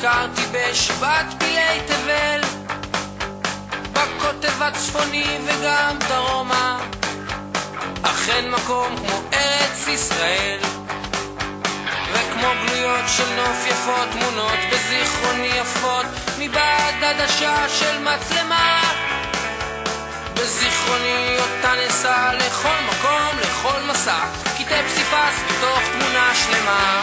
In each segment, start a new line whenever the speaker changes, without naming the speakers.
ביקרתי בשבת פילי תבל, בקוטב הצפוני וגם דרומה, אכן מקום כמו ארץ ישראל. וכמו גלויות של נוף יפות תמונות בזיכרוני יפות מבעד עדשה של מצלמה בזיכרוני אותה נסע לכל מקום, לכל מסע, קטעי פסיפס בתוך תמונה שלמה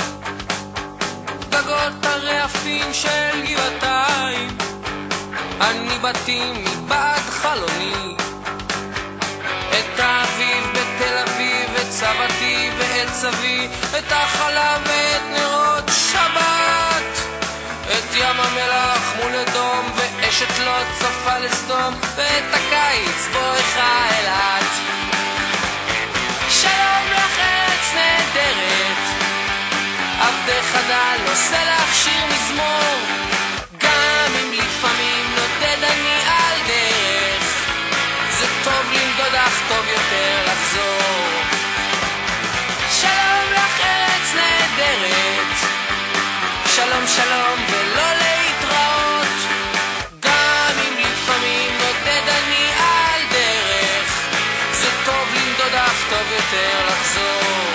בתים מבעד חלוני את האביב בתל אביב, את סבתי ואת סבי, את החלב ואת נרות שבת. את ים המלח מול אדום, ואשת לא צופה לסדום, ואת הקיץ בואכה אילת. שלום לך ארץ נהדרת, עבדך דל נושא לך שיר מזמור, שלום שלום ולא להתראות, גם אם לפעמים נודד אני על דרך, זה טוב למדוד אך טוב יותר לחזור.